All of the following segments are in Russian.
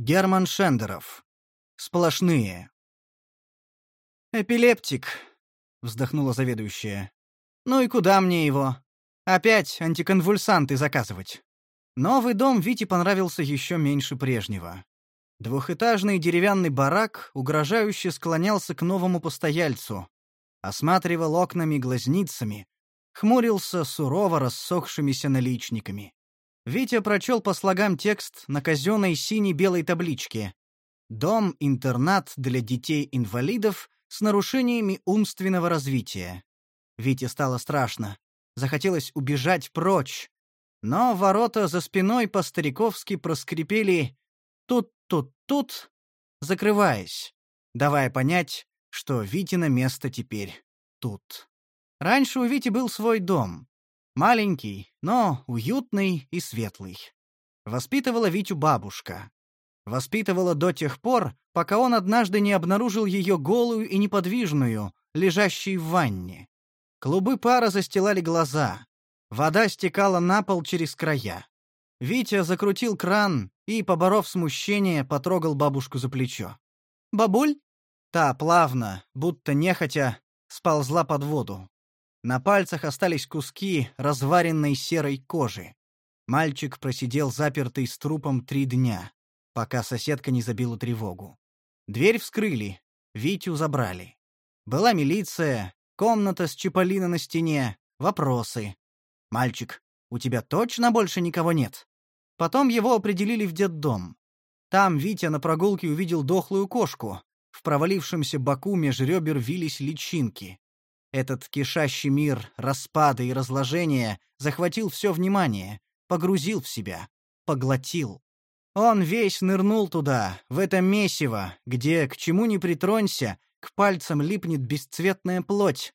Герман Шендеров. Сплошные. «Эпилептик», — вздохнула заведующая. «Ну и куда мне его? Опять антиконвульсанты заказывать». Новый дом Вите понравился еще меньше прежнего. Двухэтажный деревянный барак угрожающе склонялся к новому постояльцу, осматривал окнами-глазницами, хмурился сурово рассохшимися наличниками. Витя прочел по слогам текст на казенной синей-белой табличке. «Дом-интернат для детей-инвалидов с нарушениями умственного развития». Вите стало страшно. Захотелось убежать прочь. Но ворота за спиной по-стариковски проскрипели «тут-тут-тут», закрываясь, давая понять, что Витина место теперь тут. Раньше у Вити был свой дом. Маленький, но уютный и светлый. Воспитывала Витю бабушка. Воспитывала до тех пор, пока он однажды не обнаружил ее голую и неподвижную, лежащей в ванне. Клубы пара застилали глаза. Вода стекала на пол через края. Витя закрутил кран и, поборов смущение, потрогал бабушку за плечо. «Бабуль?» Та плавно, будто нехотя, сползла под воду. На пальцах остались куски разваренной серой кожи. Мальчик просидел запертый с трупом три дня, пока соседка не забила тревогу. Дверь вскрыли, Витю забрали. Была милиция, комната с чиполлино на стене, вопросы. «Мальчик, у тебя точно больше никого нет?» Потом его определили в детдом. Там Витя на прогулке увидел дохлую кошку. В провалившемся боку меж ребер вились личинки. Этот кишащий мир распада и разложения захватил все внимание, погрузил в себя, поглотил. Он весь нырнул туда, в это месиво, где к чему ни притронься, к пальцам липнет бесцветная плоть,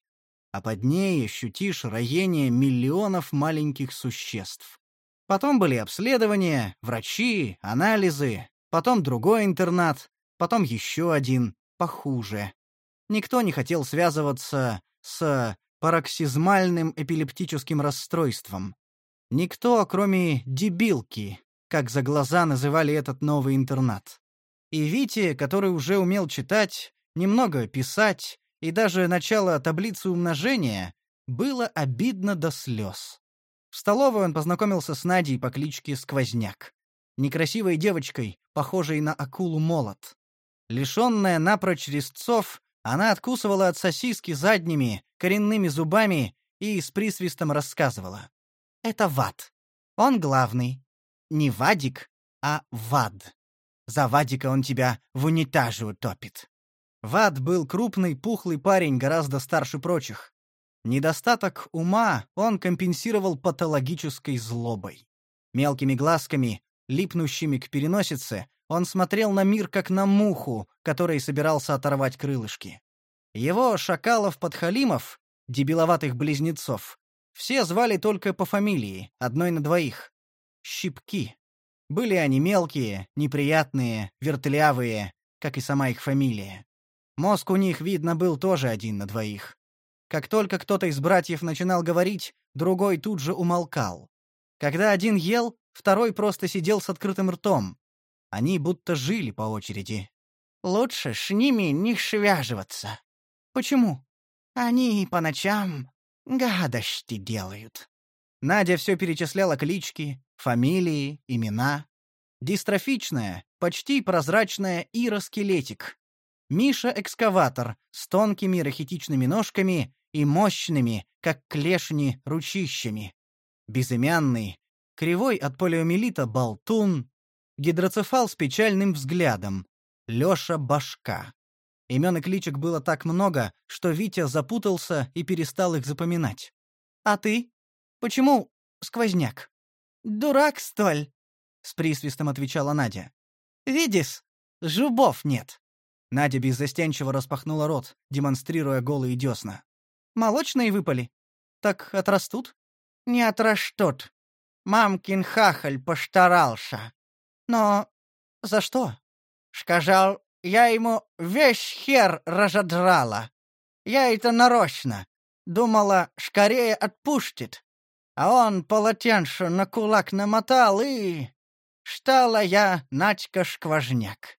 а под ней ощутишь роение миллионов маленьких существ. Потом были обследования, врачи, анализы, потом другой интернат, потом еще один, похуже. Никто не хотел связываться с пароксизмальным эпилептическим расстройством. Никто, кроме дебилки, как за глаза называли этот новый интернат. И Вите, который уже умел читать, немного писать и даже начало таблицы умножения, было обидно до слез. В столовой он познакомился с Надей по кличке Сквозняк. Некрасивой девочкой, похожей на акулу-молот. Лишенная напрочь резцов, она откусывала от сосиски задними, коренными зубами и с присвистом рассказывала. «Это Вад. Он главный. Не Вадик, а Вад. За Вадика он тебя в унитаже утопит». Вад был крупный, пухлый парень, гораздо старше прочих. Недостаток ума он компенсировал патологической злобой. Мелкими глазками, липнущими к переносице, он смотрел на мир как на муху, которой собирался оторвать крылышки. Его шакалов-подхалимов, дебиловатых близнецов, все звали только по фамилии, одной на двоих. Щипки. Были они мелкие, неприятные, вертлявые, как и сама их фамилия. Мозг у них, видно, был тоже один на двоих. Как только кто-то из братьев начинал говорить, другой тут же умолкал. Когда один ел, второй просто сидел с открытым ртом, они будто жили по очереди. Лучше с ними не связываться. Почему? Они по ночам гадости делают. Надя все перечисляла клички, фамилии, имена. Дистрофичная, почти прозрачная Ира-скелетик. Миша-экскаватор с тонкими рахитичными ножками и мощными, как клешни, ручищами. Безымянный, кривой от полиомиелита болтун, гидроцефал с печальным взглядом, Лёша Башка. Имен и кличек было так много, что Витя запутался и перестал их запоминать. «А ты? Почему сквозняк?» «Дурак, столь!» — с присвистом отвечала Надя. «Видишь, зубов нет». Надя беззастенчиво распахнула рот, демонстрируя голые десна. «Молочные выпали? Так отрастут?» «Не отрастут. Мамкин хахаль постарался. Но за что? Сказал, я ему весь хер разодрала. Я это нарочно. Думала, скорее отпустит. А он полотенце на кулак намотал и... «Штала я Надька-шкважняк».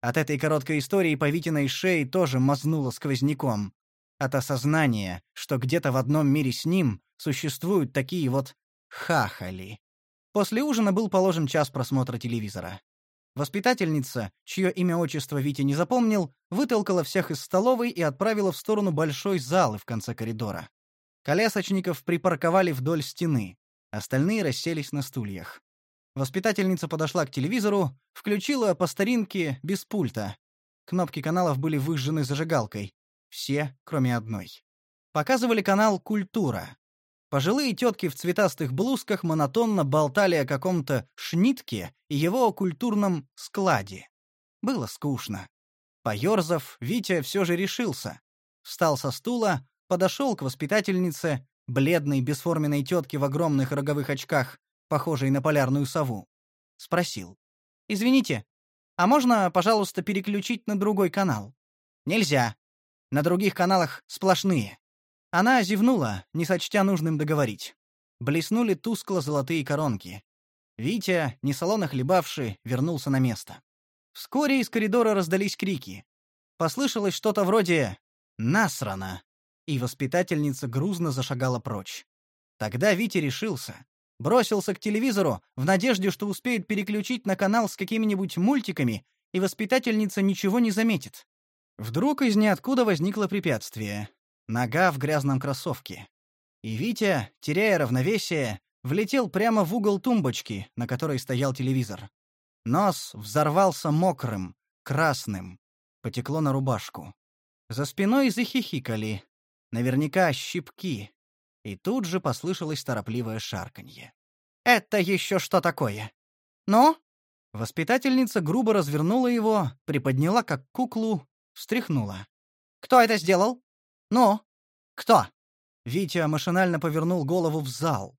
От этой короткой истории по Витиной шее тоже мазнуло сквозняком. От осознания, что где-то в одном мире с ним существуют такие вот хахали. После ужина был положен час просмотра телевизора. Воспитательница, чье имя-отчество Витя не запомнил, вытолкала всех из столовой и отправила в сторону большой залы в конце коридора. Колясочников припарковали вдоль стены. Остальные расселись на стульях. Воспитательница подошла к телевизору, включила по старинке без пульта. Кнопки каналов были выжжены зажигалкой. Все, кроме одной. Показывали канал «Культура». Пожилые тетки в цветастых блузках монотонно болтали о каком-то Шнитке и его культурном складе. Было скучно. Поёрзав, Витя все же решился. Встал со стула, подошел к воспитательнице, бледной бесформенной тетке в огромных роговых очках, похожей на полярную сову. Спросил. «Извините, а можно, пожалуйста, переключить на другой канал?» «Нельзя. На других каналах сплошные. Она зевнула, не сочтя нужным договорить. Блеснули тускло золотые коронки. Витя, не салона хлебавший, вернулся на место. Вскоре из коридора раздались крики. Послышалось что-то вроде «Насрано!» и воспитательница грузно зашагала прочь. Тогда Витя решился. Бросился к телевизору в надежде, что успеет переключить на канал с какими-нибудь мультиками, и воспитательница ничего не заметит. Вдруг из ниоткуда возникло препятствие. Нога в грязном кроссовке. И Витя, теряя равновесие, влетел прямо в угол тумбочки, на которой стоял телевизор. Нос взорвался мокрым, красным. Потекло на рубашку. За спиной захихикали. Наверняка щипки. И тут же послышалось торопливое шарканье. «Это еще что такое? Ну?» Воспитательница грубо развернула его, приподняла как куклу встряхнула. «Кто это сделал? Ну? Кто?» Витя машинально повернул голову в зал.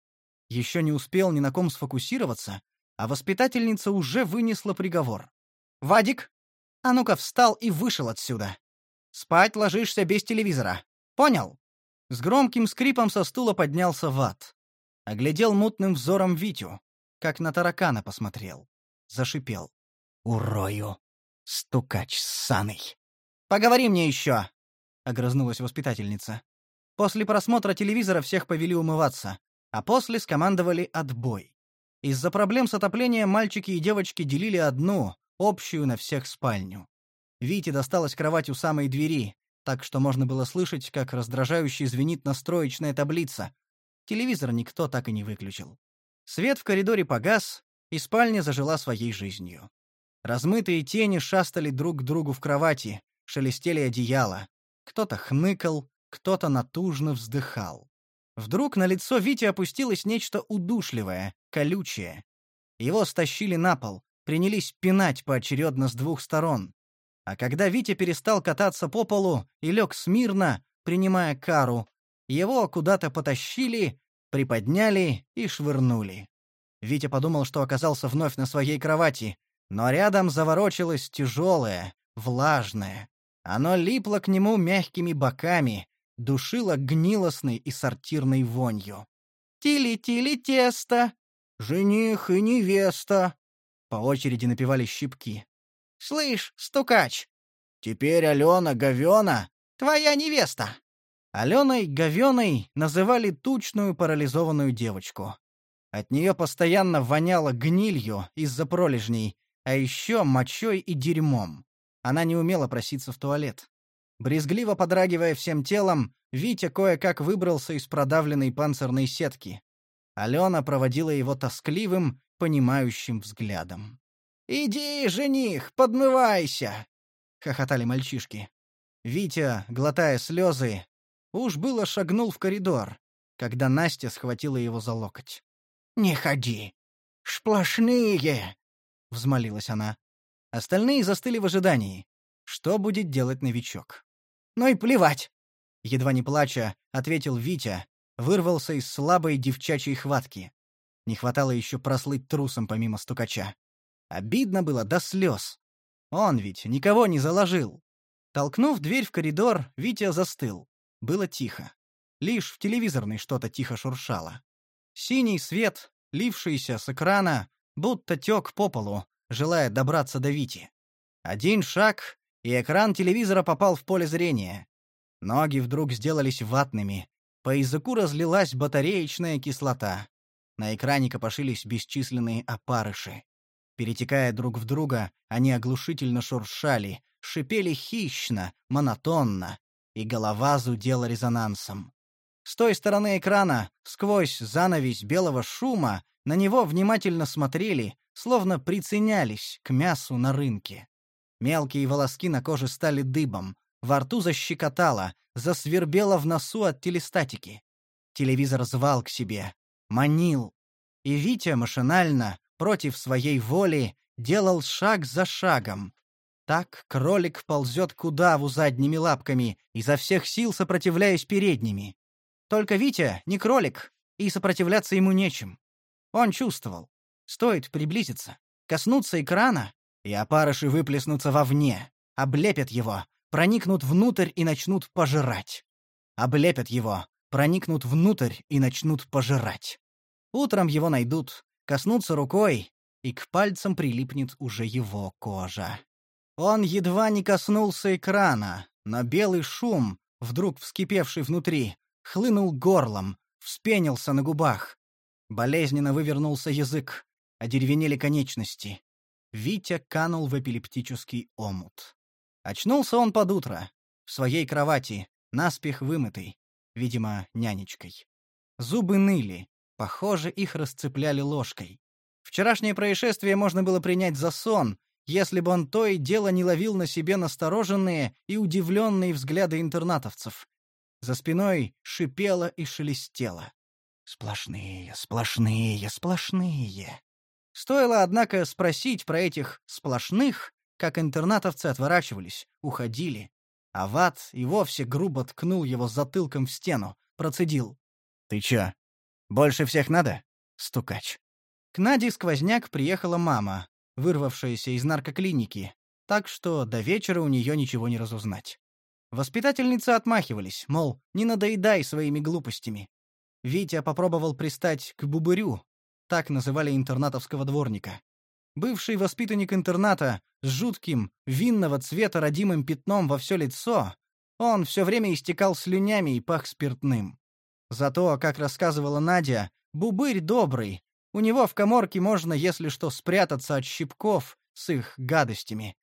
Еще не успел ни на ком сфокусироваться, а воспитательница уже вынесла приговор. «Вадик, а ну-ка встал и вышел отсюда. Спать ложишься без телевизора. Понял?» С громким скрипом со стула поднялся Ват. Оглядел мутным взором Витю, как на таракана посмотрел. Зашипел. «Урою! Стукач ссаный!» Поговори мне еще!» — огрызнулась воспитательница. После просмотра телевизора всех повели умываться, а после скомандовали отбой. Из-за проблем с отоплением мальчики и девочки делили одну, общую на всех спальню. Вите досталась кровать у самой двери, так что можно было слышать, как раздражающе звенит настроечная таблица. Телевизор никто так и не выключил. Свет в коридоре погас, и спальня зажила своей жизнью. Размытые тени шастали друг к другу в кровати, шелестели одеяла. Кто-то хныкал, кто-то натужно вздыхал. Вдруг на лицо Вити опустилось нечто удушливое, колючее. Его стащили на пол, принялись пинать поочередно с двух сторон. А когда Витя перестал кататься по полу и лег смирно, принимая кару, его куда-то потащили, приподняли и швырнули. Витя подумал, что оказался вновь на своей кровати, но рядом заворочилось тяжелое, влажное, оно липло к нему мягкими боками, душило гнилостной и сортирной вонью. «Тили-тили тесто!» «Жених и невеста!» По очереди напевали щипки. «Слышь, стукач!» «Теперь Алена Говена!» «Твоя невеста!» Аленой Говеной называли тучную парализованную девочку. От нее постоянно воняло гнилью из-за пролежней, а еще мочой и дерьмом. Она не умела проситься в туалет. Брезгливо подрагивая всем телом, Витя кое-как выбрался из продавленной панцирной сетки. Алена проводила его тоскливым, понимающим взглядом. «Иди, жених, подмывайся!» — хохотали мальчишки. Витя, глотая слезы, уж было шагнул в коридор, когда Настя схватила его за локоть. «Не ходи! Сплошные!» — взмолилась она. Остальные застыли в ожидании. Что будет делать новичок? «Ну и плевать!» Едва не плача, ответил Витя, вырвался из слабой девчачьей хватки. Не хватало еще прослыть трусом помимо стукача. Обидно было до слез. Он ведь никого не заложил. Толкнув дверь в коридор, Витя застыл. Было тихо. Лишь в телевизорной что-то тихо шуршало. Синий свет, лившийся с экрана, будто тек по полу, желая добраться до Вити. Один шаг, и экран телевизора попал в поле зрения. Ноги вдруг сделались ватными. По языку разлилась батареечная кислота. На экране копошились бесчисленные опарыши. Перетекая друг в друга, они оглушительно шуршали, шипели хищно, монотонно, и голова зудела резонансом. С той стороны экрана, сквозь занавесь белого шума, на него внимательно смотрели, словно приценялись к мясу на рынке. Мелкие волоски на коже стали дыбом, во рту защекотало, засвербело в носу от телестатики. Телевизор звал к себе, манил. И Витя машинально, против своей воли, делал шаг за шагом. Так кролик ползет к удаву задними лапками, изо всех сил сопротивляясь передними. Только Витя не кролик, и сопротивляться ему нечем. Он чувствовал. Стоит приблизиться, коснуться экрана, и опарыши выплеснутся вовне, облепят его, проникнут внутрь и начнут пожирать. Облепят его, проникнут внутрь и начнут пожирать. Утром его найдут, коснутся рукой, и к пальцам прилипнет уже его кожа. Он едва не коснулся экрана, но белый шум, вдруг вскипевший внутри, хлынул горлом, вспенился на губах. Болезненно вывернулся язык, одеревенели конечности. Витя канул в эпилептический омут. Очнулся он под утро, в своей кровати, наспех вымытый, видимо, нянечкой. Зубы ныли, похоже, их расцепляли ложкой. Вчерашнее происшествие можно было принять за сон, если бы он то и дело не ловил на себе настороженные и удивленные взгляды интернатовцев. За спиной шипело и шелестело. Сплошные, сплошные, сплошные. Стоило, однако, спросить про этих «сплошных», как интернатовцы отворачивались, уходили. А Ват и вовсе грубо ткнул его затылком в стену, процедил. «Ты чё, больше всех надо?» Стукач. К Наде сквозняк приехала мама, вырвавшаяся из наркоклиники, так что до вечера у нее ничего не разузнать. Воспитательницы отмахивались, мол, не надоедай своими глупостями. Витя попробовал пристать к бубырю, так называли интернатовского дворника. Бывший воспитанник интерната с жутким, винного цвета родимым пятном во все лицо, он все время истекал слюнями и пах спиртным. Зато, как рассказывала Надя, бубырь добрый, у него в коморке можно, если что, спрятаться от щипков с их гадостями.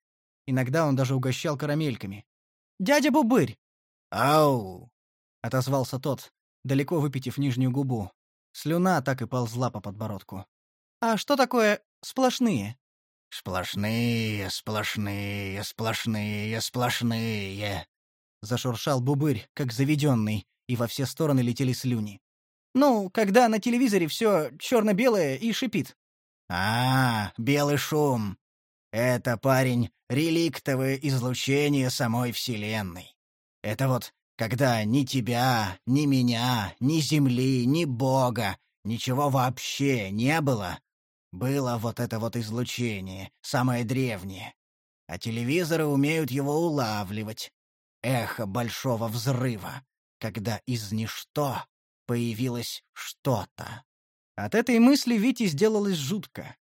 Иногда он даже угощал карамельками. «Дядя Бубырь!» «Ау!» — отозвался тот, далеко выпитив нижнюю губу. Слюна так и ползла по подбородку. «А что такое сплошные?» «Сплошные, сплошные, сплошные, сплошные!» Зашуршал бубырь, как заведенный, и во все стороны летели слюни. «Ну, когда на телевизоре все черно-белое и шипит». «А, белый шум. Это, парень, реликтовое излучение самой Вселенной. Это вот когда ни тебя, ни меня, ни Земли, ни Бога, ничего вообще не было, было вот это вот излучение, самое древнее. А телевизоры умеют его улавливать. Эхо большого взрыва, когда из ничто появилось что-то. От этой мысли Вите сделалось жутко.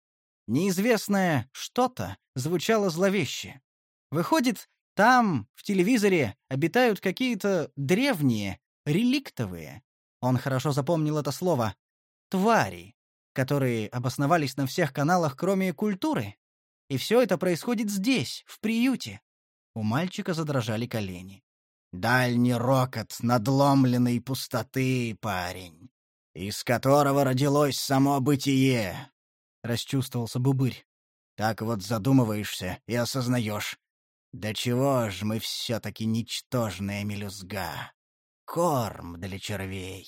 Неизвестное «что-то» звучало зловеще. Выходит, там, в телевизоре, обитают какие-то древние, реликтовые. Он хорошо запомнил это слово. Твари, которые обосновались на всех каналах, кроме культуры. И все это происходит здесь, в приюте. У мальчика задрожали колени. Дальний рокот надломленной пустоты, парень, из которого родилось само бытие, — расчувствовался Бубырь. Так вот задумываешься и осознаешь, да чего ж мы все-таки ничтожная мелюзга? Корм для червей.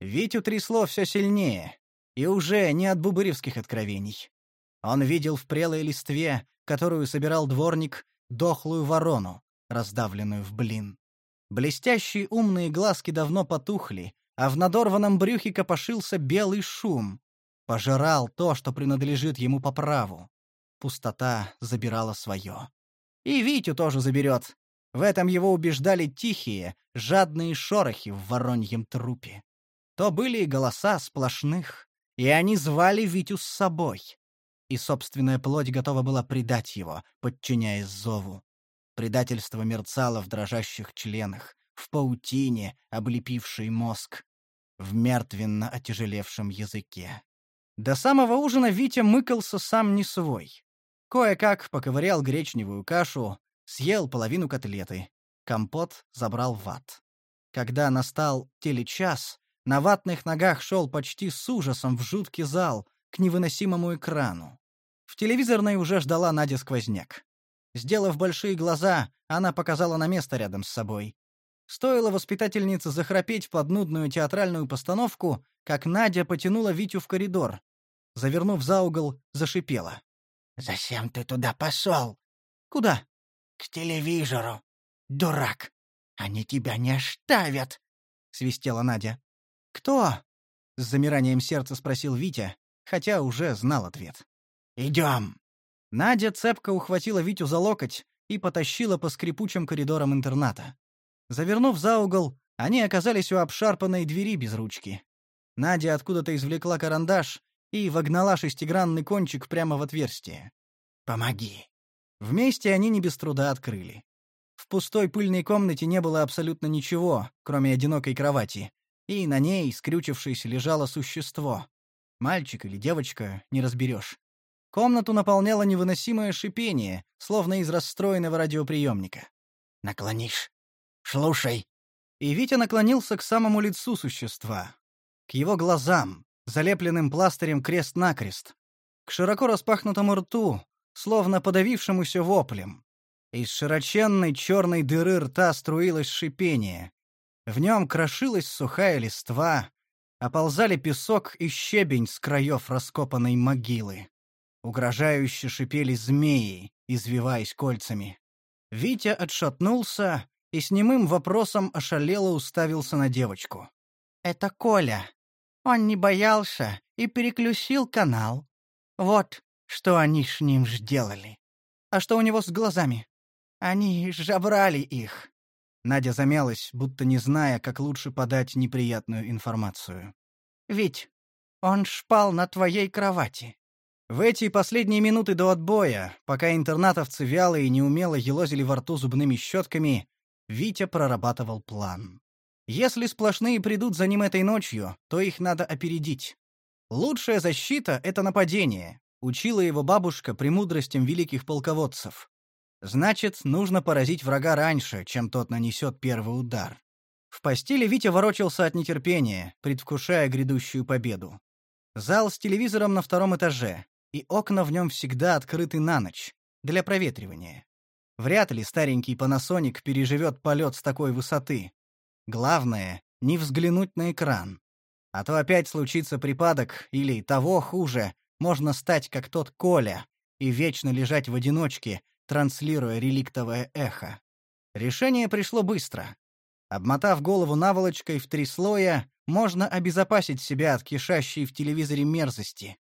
Витю трясло все сильнее, и уже не от бубыревских откровений. Он видел в прелой листве, которую собирал дворник, дохлую ворону, раздавленную в блин. Блестящие умные глазки давно потухли, а в надорванном брюхе копошился белый шум. Пожирал то, что принадлежит ему по праву. Пустота забирала свое. И Витю тоже заберет. В этом его убеждали тихие, жадные шорохи в вороньем трупе. То были голоса сплошных, и они звали Витю с собой. и собственная плоть готова была предать его, подчиняясь зову. Предательство мерцало в дрожащих членах, в паутине, облепившей мозг, в мертвенно отяжелевшем языке. До самого ужина Витя мыкался сам не свой. Кое-как поковырял гречневую кашу, съел половину котлеты. Компот забрал ват. Когда настал телечас, на ватных ногах шел почти с ужасом в жуткий зал, к невыносимому экрану. В телевизорной уже ждала Надя Сквозняк. Сделав большие глаза, она показала на место рядом с собой. Стоило воспитательнице захрапеть под нудную театральную постановку, как Надя потянула Витю в коридор. Завернув за угол, зашипела. «Зачем ты туда пошел?» «Куда?» «К телевизору. Дурак. Они тебя не оставят!» — свистела Надя. «Кто?» — с замиранием сердца спросил Витя, хотя уже знал ответ. «Идем!» Надя цепко ухватила Витю за локоть и потащила по скрипучим коридорам интерната. Завернув за угол, они оказались у обшарпанной двери без ручки. Надя откуда-то извлекла карандаш и вогнала шестигранный кончик прямо в отверстие. «Помоги!» Вместе они не без труда открыли. В пустой пыльной комнате не было абсолютно ничего, кроме одинокой кровати, и на ней, скрючившись, лежало существо. Мальчик или девочка, не разберешь. Комнату наполняло невыносимое шипение, словно из расстроенного радиоприемника. «Наклонишь. Слушай». И Витя наклонился к самому лицу существа. К его глазам, залепленным пластырем крест-накрест. К широко распахнутому рту, словно подавившемуся воплем. Из широченной черной дыры рта струилось шипение. В нем крошилась сухая листва, оползали песок и щебень с краев раскопанной могилы. Угрожающе шипели змеи, извиваясь кольцами. Витя отшатнулся и с немым вопросом ошалело уставился на девочку. «Это Коля. Он не боялся и переключил канал. Вот что они с ним сделали. А что у него с глазами? Они жабрали их». Надя замялась, будто не зная, как лучше подать неприятную информацию. «Ведь он шпал на твоей кровати. В эти последние минуты до отбоя, пока интернатовцы вяло и неумело елозили во рту зубными щетками, Витя прорабатывал план. Если сплошные придут за ним этой ночью, то их надо опередить. Лучшая защита — это нападение, учила его бабушка премудростям великих полководцев. Значит, нужно поразить врага раньше, чем тот нанесет первый удар. В постели Витя ворочался от нетерпения, предвкушая грядущую победу. Зал с телевизором на втором этаже, и окна в нем всегда открыты на ночь, для проветривания. Вряд ли старенький Panasonic переживет полет с такой высоты. Главное — не взглянуть на экран. А то опять случится припадок, или, того хуже, можно стать как тот Коля и вечно лежать в одиночке, транслируя реликтовое эхо. Решение пришло быстро. Обмотав голову наволочкой в три слоя, можно обезопасить себя от кишащей в телевизоре мерзости.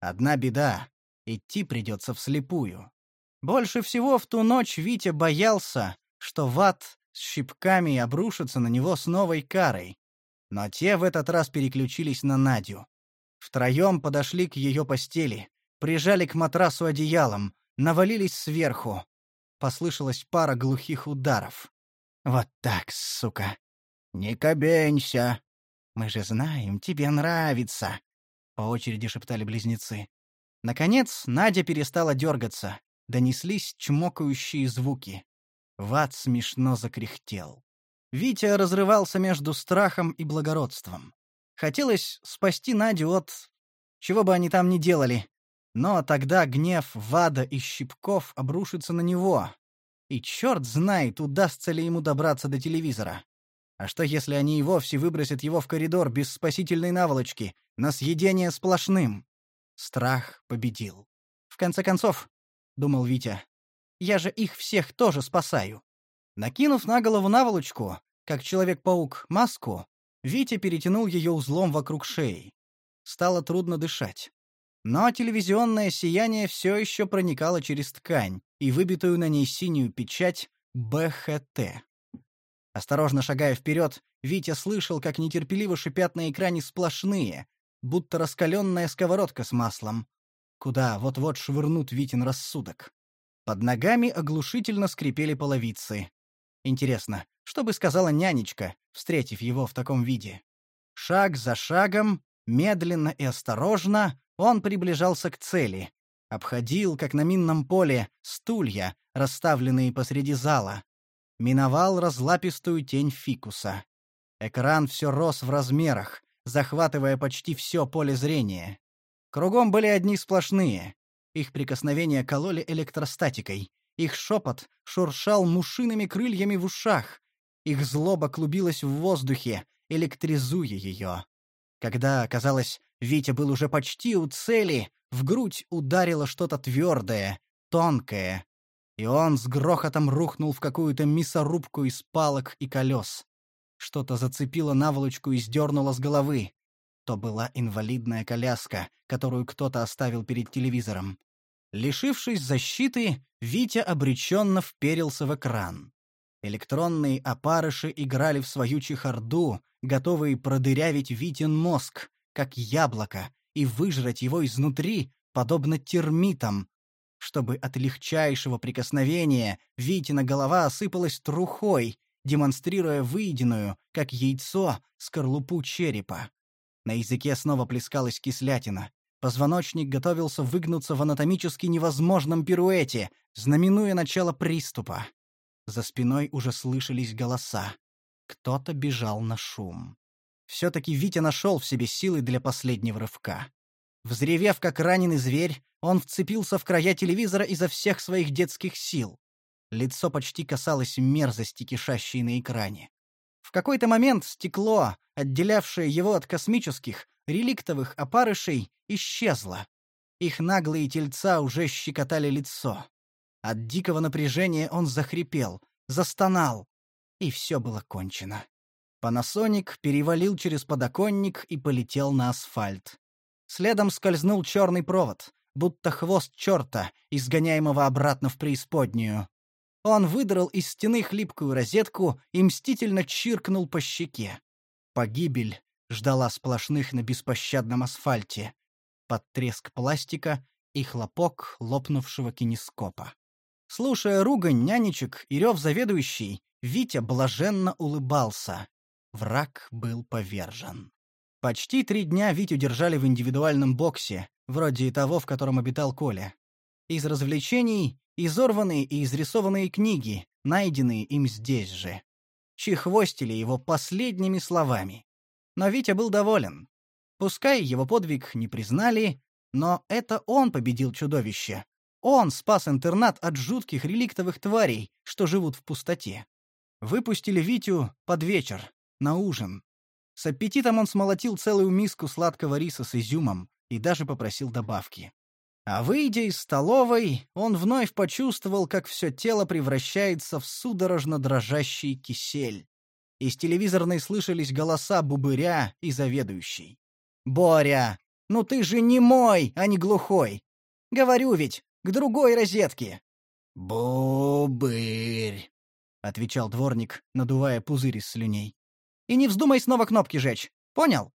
Одна беда — идти придется вслепую. Больше всего в ту ночь Витя боялся, что ват с щипками обрушится на него с новой карой. Но те в этот раз переключились на Надю. Втроем подошли к ее постели, прижали к матрасу одеялом, навалились сверху. Послышалась пара глухих ударов. «Вот так, сука! Не кабенься! Мы же знаем, тебе нравится!» По очереди шептали близнецы. Наконец, Надя перестала дергаться. Донеслись чмокающие звуки. Ват смешно закряхтел. Витя разрывался между страхом и благородством. Хотелось спасти Надю от... чего бы они там ни делали. Но тогда гнев Вада и Щипков обрушится на него. И черт знает, удастся ли ему добраться до телевизора. А что, если они и вовсе выбросят его в коридор без спасительной наволочки, на съедение сплошным? Страх победил. В конце концов, — думал Витя, — я же их всех тоже спасаю. Накинув на голову наволочку, как Человек-паук маску, Витя перетянул ее узлом вокруг шеи. Стало трудно дышать. Но телевизионное сияние все еще проникало через ткань и выбитую на ней синюю печать БХТ. Осторожно шагая вперед, Витя слышал, как нетерпеливо шипят на экране сплошные, будто раскаленная сковородка с маслом. куда вот-вот швырнут Витин рассудок. Под ногами оглушительно скрипели половицы. Интересно, что бы сказала нянечка, встретив его в таком виде? Шаг за шагом, медленно и осторожно, он приближался к цели. Обходил, как на минном поле, стулья, расставленные посреди зала. Миновал разлапистую тень фикуса. Экран все рос в размерах, захватывая почти все поле зрения. Кругом были одни сплошные. Их прикосновения кололи электростатикой. Их шепот шуршал мушиными крыльями в ушах. Их злоба клубилась в воздухе, электризуя ее. Когда, казалось, Витя был уже почти у цели, в грудь ударило что-то твердое, тонкое, и он с грохотом рухнул в какую-то мясорубку из палок и колес. Что-то зацепило наволочку и сдернуло с головы. То была инвалидная коляска, которую кто-то оставил перед телевизором. Лишившись защиты, Витя обреченно вперился в экран. Электронные опарыши играли в свою чехарду, готовые продырявить Витин мозг, как яблоко, и выжрать его изнутри, подобно термитам, чтобы от легчайшего прикосновения Витина голова осыпалась трухой, демонстрируя выеденную, как яйцо, скорлупу черепа. На языке снова плескалась кислятина. Позвоночник готовился выгнуться в анатомически невозможном пируэте, знаменуя начало приступа. За спиной уже слышались голоса. Кто-то бежал на шум. Все-таки Витя нашел в себе силы для последнего рывка. Взревев, как раненый зверь, он вцепился в края телевизора изо всех своих детских сил. Лицо почти касалось мерзости, кишащей на экране. В какой-то момент стекло, отделявшее его от космических, реликтовых опарышей, исчезло. Их наглые тельца уже щекотали лицо. От дикого напряжения он захрипел, застонал, и все было кончено. Панасоник перевалил через подоконник и полетел на асфальт. Следом скользнул черный провод, будто хвост черта, изгоняемого обратно в преисподнюю. Он выдрал из стены хлипкую розетку и мстительно чиркнул по щеке. Погибель ждала сплошных на беспощадном асфальте. Под треск пластика и хлопок лопнувшего кинескопа. Слушая ругань нянечек и рев заведующий, Витя блаженно улыбался. Враг был повержен. Почти три дня Витю держали в индивидуальном боксе, вроде того, в котором обитал Коля. Из развлечений — изорванные и изрисованные книги, найденные им здесь же. Чехвостили его последними словами. Но Витя был доволен. Пускай его подвиг не признали, но это он победил чудовище. Он спас интернат от жутких реликтовых тварей, что живут в пустоте. Выпустили Витю под вечер, на ужин. С аппетитом он смолотил целую миску сладкого риса с изюмом и даже попросил добавки. А выйдя из столовой, он вновь почувствовал, как все тело превращается в судорожно дрожащий кисель. Из телевизорной слышались голоса бубыря и заведующий. «Боря, ну ты же не мой, а не глухой! Говорю ведь, к другой розетке!» «Бубырь!» — отвечал дворник, надувая пузырь из слюней. «И не вздумай снова кнопки жечь, понял?»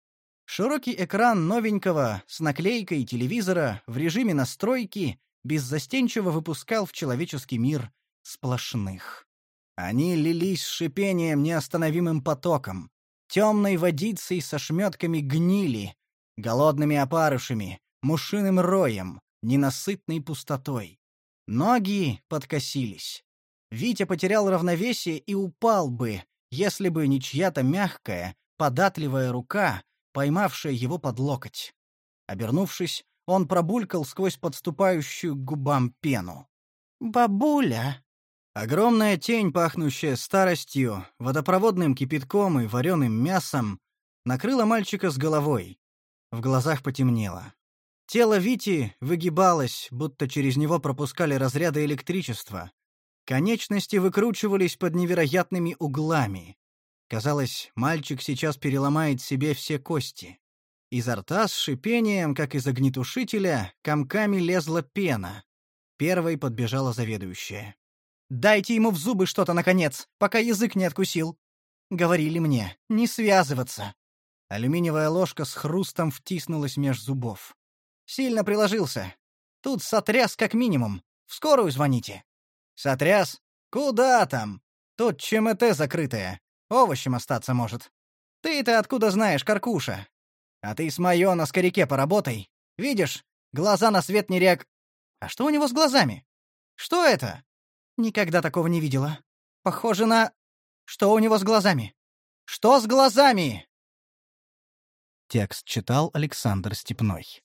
Широкий экран новенького с наклейкой телевизора в режиме настройки беззастенчиво выпускал в человеческий мир сплошных. Они лились с шипением неостановимым потоком, темной водицей со шметками гнили, голодными опарышами, мушиным роем, ненасытной пустотой. Ноги подкосились. Витя потерял равновесие и упал бы, если бы не чья-то мягкая, податливая рука, поймавшая его под локоть. Обернувшись, он пробулькал сквозь подступающую к губам пену. «Бабуля!» Огромная тень, пахнущая старостью, водопроводным кипятком и вареным мясом, накрыла мальчика с головой. В глазах потемнело. Тело Вити выгибалось, будто через него пропускали разряды электричества. Конечности выкручивались под невероятными углами. Казалось, мальчик сейчас переломает себе все кости. Изо рта с шипением, как из огнетушителя, комками лезла пена. Первой подбежала заведующая. «Дайте ему в зубы что-то, наконец, пока язык не откусил!» Говорили мне, не связываться. Алюминиевая ложка с хрустом втиснулась меж зубов. Сильно приложился. Тут сотряс как минимум. В скорую звоните». «Сотряс? Куда там? Тут ЧМТ закрытая. Овощем остаться может. Ты-то откуда знаешь, Каркуша? А ты с моё на скоряке поработай. Видишь, глаза на свет не реак... А что у него с глазами? Что это? Никогда такого не видела. Похоже на... Что у него с глазами? Что с глазами? Текст читал Александр Степной.